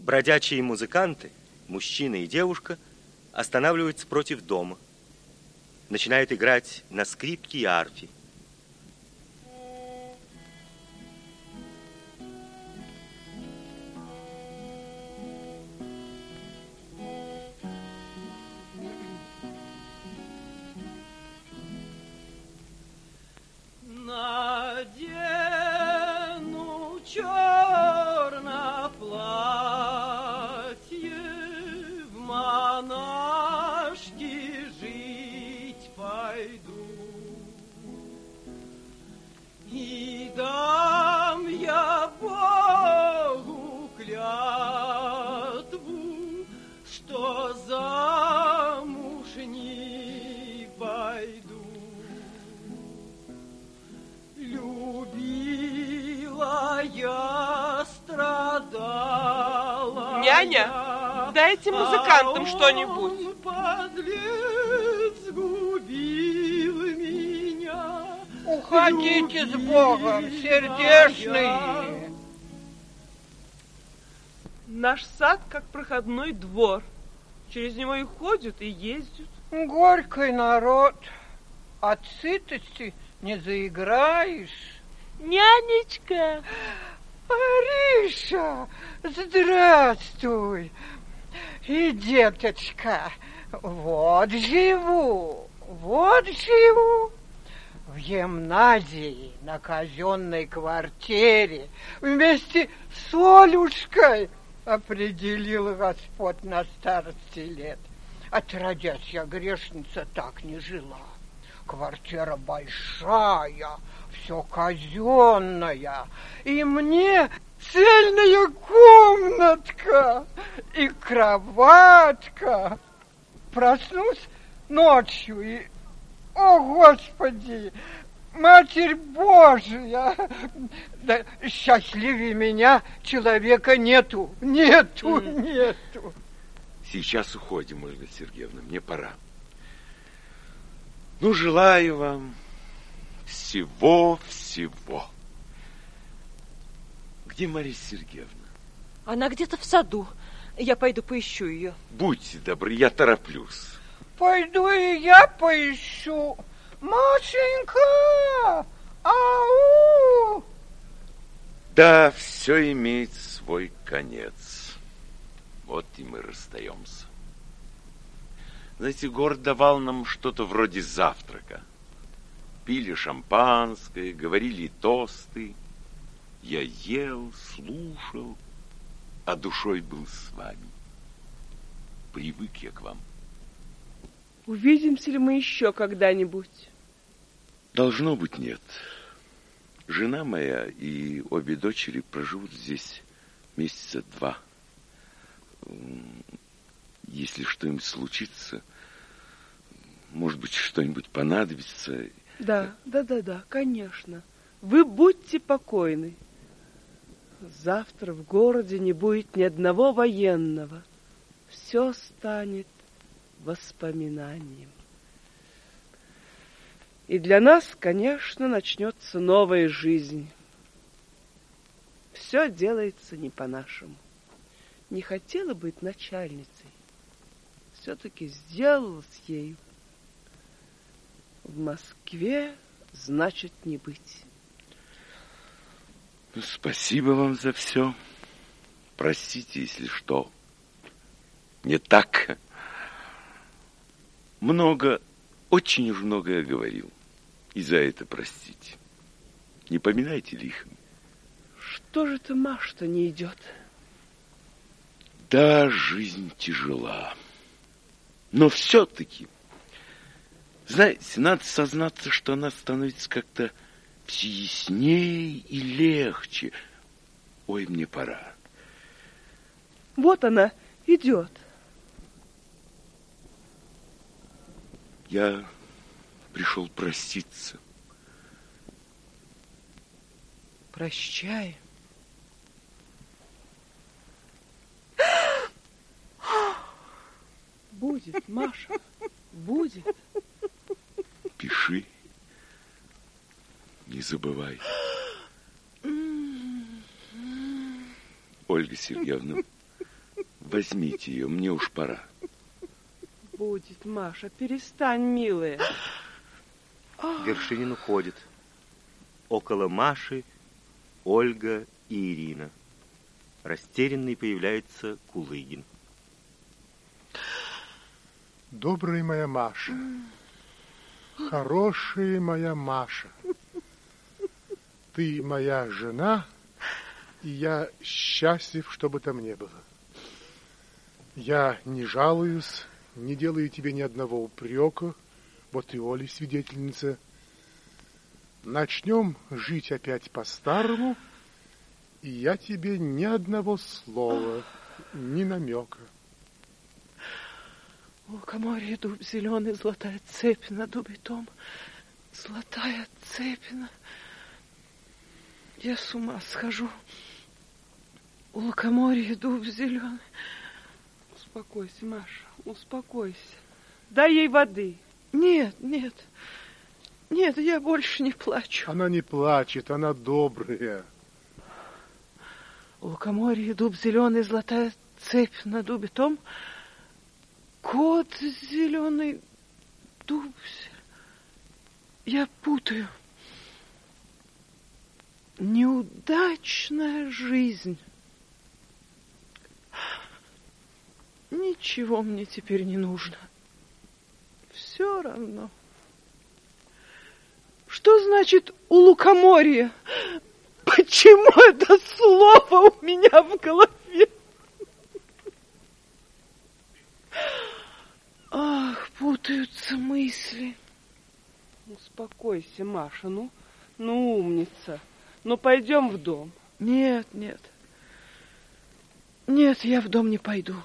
Бродячие музыканты, мужчина и девушка, останавливаются против дома. Начинают играть на скрипке и арфе. Няня, дайте музыкантам что-нибудь. Уходите с Богом, сердечные. Наш сад как проходной двор. Через него и ходят, и ездят. Горький народ. От сытости не заиграешь. Нянечка! Ариша, здравствуй. И, деточка, вот живу, вот живу. В гимназии на казенной квартире вместе с Олюшкой определил Господь на старости лет. Отродясь, я грешница так не жила. Квартира большая, все казенное. И мне цельная комнатка и кроватка. Проснусь ночью и, о, Господи, Матерь Божия! Да счастливее меня человека нету, нету, нету. Сейчас уходим, Ольга Сергеевна, мне пора. Ну, желаю вам всего-всего. Где Мария Сергеевна? Она где-то в саду. Я пойду поищу ее. Будьте добры, я тороплюсь. Пойду и я поищу. Машенька! Ау! Да, все имеет свой конец. Вот и мы расстаемся. Знаете, город давал нам что-то вроде завтрака. Пили шампанское, говорили тосты. Я ел, слушал, а душой был с вами. Привык я к вам. Увидимся ли мы еще когда-нибудь? Должно быть, нет. Жена моя и обе дочери проживут здесь месяца два. Если что-нибудь случится, может быть, что-нибудь понадобится. Да, да, да, да, конечно. Вы будьте покойны. Завтра в городе не будет ни одного военного. Все станет воспоминанием. И для нас, конечно, начнется новая жизнь. Все делается не по-нашему. Не хотела быть начальницей, все-таки сделалась ею. В Москве значит не быть. Ну, спасибо вам за все. Простите, если что. Не так. Много, очень уж много я говорил. И за это простите. Не поминайте лихом. Что же ты, Маш-то, не идет? Да, жизнь тяжела. Но все-таки, знаете, надо сознаться, что она становится как-то все яснее и легче. Ой, мне пора. Вот она идет. Я пришел проститься. Прощай. Будет, Маша, будет. Пиши. Не забывай. Ольга Сергеевна, Возьмите ее, мне уж пора. Будет, Маша, перестань, милая. Вершинин уходит. Около Маши Ольга и Ирина. Растерянный появляется Кулыгин. Добрая моя Маша, хорошая моя Маша, ты моя жена, и я счастлив, что бы там ни было. Я не жалуюсь, не делаю тебе ни одного упрека, вот и Оля свидетельница. Начнем жить опять по-старому, и я тебе ни одного слова, ни намека. Лукоморье, дуб зеленый, золотая цепь на дубе том. Золотая цепь на... Я с ума схожу. У лукоморья дуб зеленый. Успокойся, Маша, успокойся. Дай ей воды. Нет, нет, нет, я больше не плачу. Она не плачет, она добрая. У лукоморья дуб зеленый, золотая цепь на дубе том. Кот зеленый, дуб. Я путаю. Неудачная жизнь. Ничего мне теперь не нужно. Все равно. Что значит у лукоморья? Почему это слово у меня в голове? Ах, путаются мысли. Успокойся, Маша, ну, ну, умница. Ну, пойдем в дом. Нет, нет. Нет, я в дом не пойду.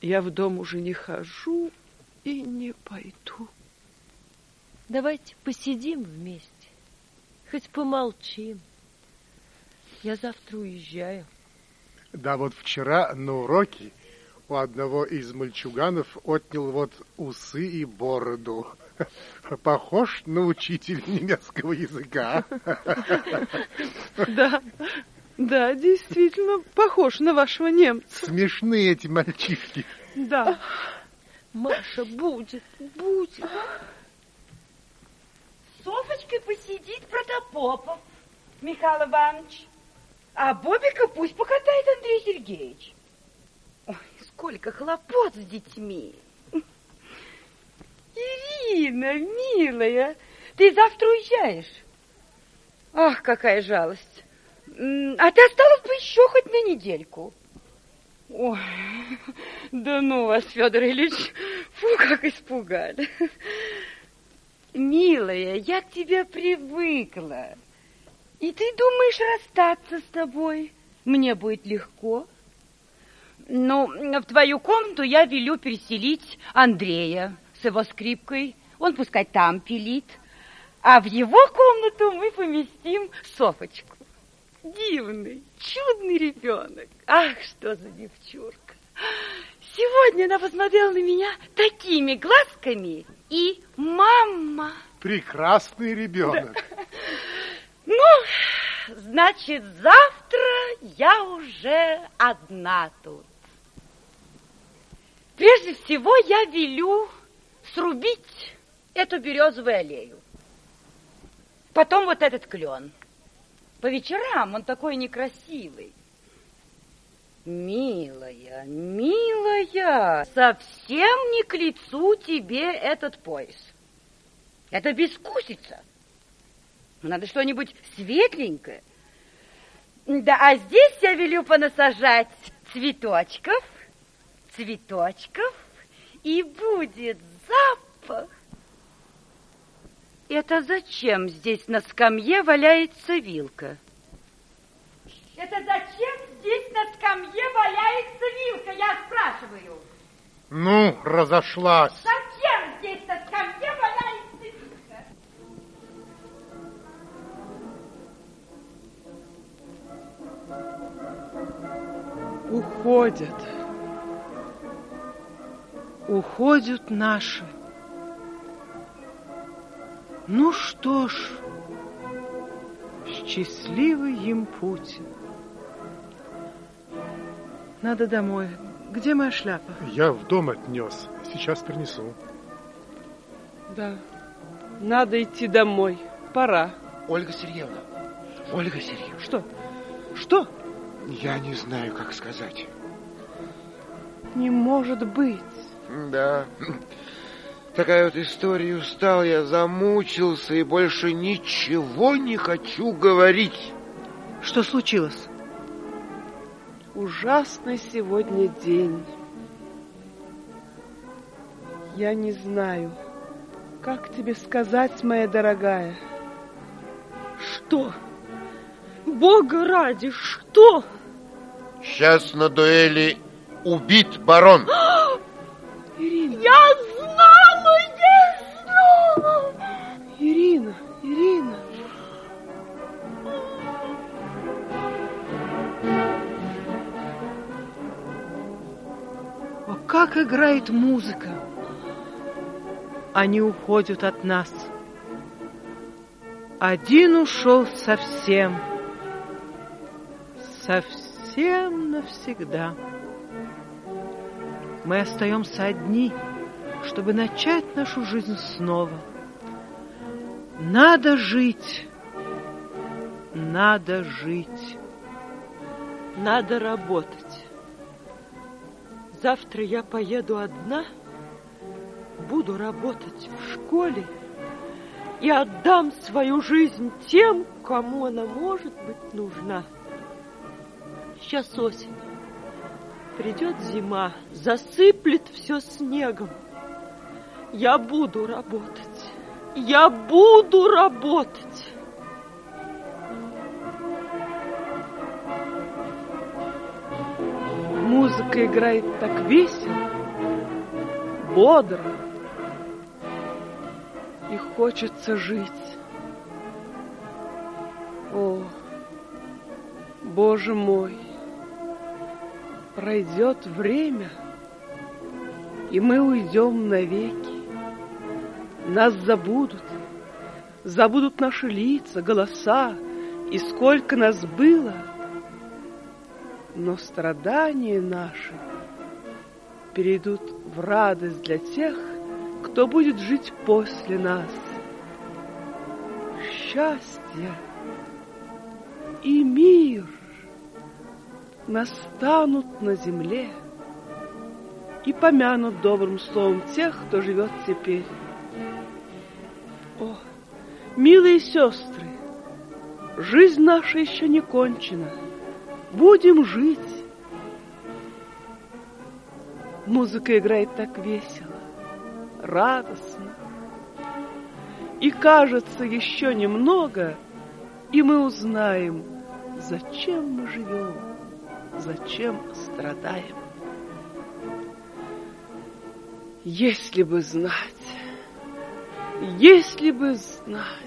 Я в дом уже не хожу и не пойду. Давайте посидим вместе, хоть помолчим. Я завтра уезжаю. Да, вот вчера на уроке у одного из мальчуганов отнял вот усы и бороду. Похож на учителя немецкого языка. Да, да, действительно, похож на вашего немца. Смешные эти мальчишки. Да. Маша, будет, будет. Софочкой посидит Протопопов, Михаил Иванович. А Бобика пусть покатает Андрей Сергеевич. Сколько хлопот с детьми. Ирина, милая, ты завтра уезжаешь. Ах, какая жалость. А ты осталась бы еще хоть на недельку. Ой, да ну вас, Федор Ильич, фу, как испугали. Милая, я к тебе привыкла. И ты думаешь расстаться с тобой? Мне будет легко. Ну, в твою комнату я велю переселить Андрея с его скрипкой. Он пускай там пилит. А в его комнату мы поместим Софочку. Дивный, чудный ребенок. Ах, что за девчурка. Сегодня она посмотрела на меня такими глазками. И мама... Прекрасный ребенок. Да. Ну, значит, завтра я уже одна тут. Прежде всего я велю срубить эту березовую аллею. Потом вот этот клен. По вечерам он такой некрасивый. Милая, милая, совсем не к лицу тебе этот пояс. Это бескусица. Надо что-нибудь светленькое. Да, а здесь я велю понасажать цветочков, цветочков, и будет запах. Это зачем здесь на скамье валяется вилка? Это зачем здесь на скамье валяется вилка, я спрашиваю? Ну, разошлась. Зачем здесь на скамье валяется вилка? Уходят. Уходят наши. Ну что ж, счастливый им путь. надо домой. Где моя шляпа? Я в дом отнес. Сейчас принесу. Да, надо идти домой. Пора. Ольга Сергеевна, Ольга Сергеевна. Что? Что? Я не знаю, как сказать. Не может быть. Да. Такая вот история. Устал я, замучился и больше ничего не хочу говорить. Что случилось? Ужасный сегодня день. Я не знаю, как тебе сказать, моя дорогая. Что? Бога ради, что? Сейчас на дуэли убит барон. Ирина, Я знала, я знала! Ирина, Ирина. О, как играет музыка! Они уходят от нас. Один ушел совсем. Совсем навсегда. Мы остаемся одни, чтобы начать нашу жизнь снова. Надо жить. Надо жить. Надо работать. Завтра я поеду одна, буду работать в школе и отдам свою жизнь тем, кому она может быть нужна. Сейчас осень. Придет зима, засыплет все снегом. Я буду работать. Я буду работать. Музыка играет так весело, бодро. И хочется жить. О, Боже мой, пройдет время, и мы уйдем навеки. Нас забудут, забудут наши лица, голоса, и сколько нас было — но страдания наши перейдут в радость для тех, кто будет жить после нас. Счастье и мир настанут на земле и помянут добрым словом тех, кто живет теперь. О, милые сестры, жизнь наша еще не кончена. Будем жить. Музыка играет так весело, радостно. И кажется, еще немного, и мы узнаем, зачем мы живем, зачем страдаем. Если бы знать, если бы знать.